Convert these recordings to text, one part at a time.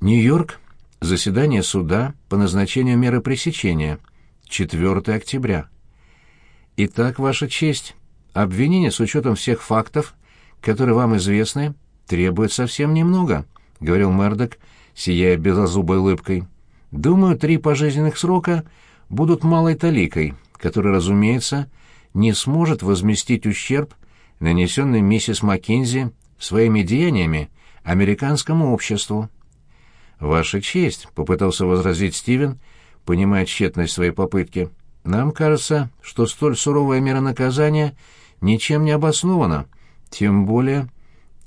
Нью-Йорк. Заседание суда по назначению меры пресечения. 4 октября. Итак, Ваша честь, обвинение с учетом всех фактов, которые вам известны, требует совсем немного, — говорил Мердок, сияя безозубой улыбкой. Думаю, три пожизненных срока будут малой таликой, которая, разумеется, не сможет возместить ущерб, нанесенный миссис Маккензи своими деяниями американскому обществу. «Ваша честь», — попытался возразить Стивен, понимая тщетность своей попытки, — «нам кажется, что столь суровая мера наказания ничем не обоснована, тем более...»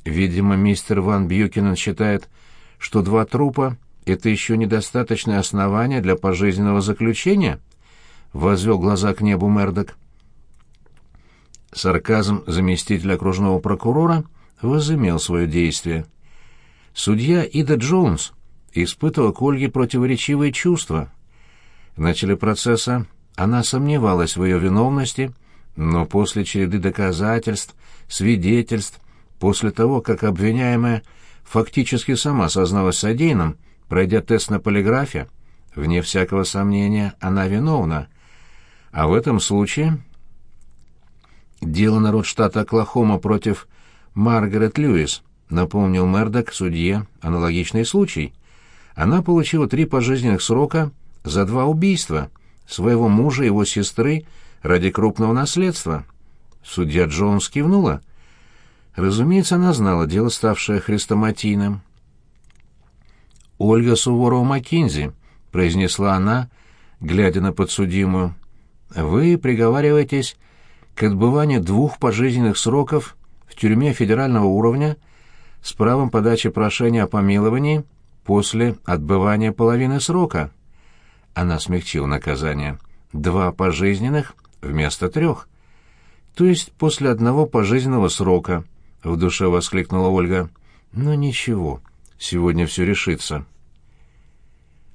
Видимо, мистер Ван Бьюкинен считает, что два трупа — это еще недостаточное основание для пожизненного заключения? Возвел глаза к небу Мердок. Сарказм заместителя окружного прокурора возымел свое действие. Судья Ида Джонс испытывала к Ольге противоречивые чувства. В начале процесса она сомневалась в ее виновности, но после череды доказательств, свидетельств, после того, как обвиняемая фактически сама созналась содеянным, пройдя тест на полиграфе, вне всякого сомнения, она виновна. А в этом случае Дело народ штата Оклахома против Маргарет Льюис, напомнил Мердок судье аналогичный случай. Она получила три пожизненных срока за два убийства своего мужа и его сестры ради крупного наследства. Судья Джонс кивнула. Разумеется, она знала дело, ставшее хрестоматийным. «Ольга Суворова-Маккинзи», — произнесла она, глядя на подсудимую, — «вы приговариваетесь к отбыванию двух пожизненных сроков в тюрьме федерального уровня с правом подачи прошения о помиловании после отбывания половины срока. Она смягчила наказание. Два пожизненных вместо трех. То есть после одного пожизненного срока, — в душе воскликнула Ольга. Но ничего, сегодня все решится.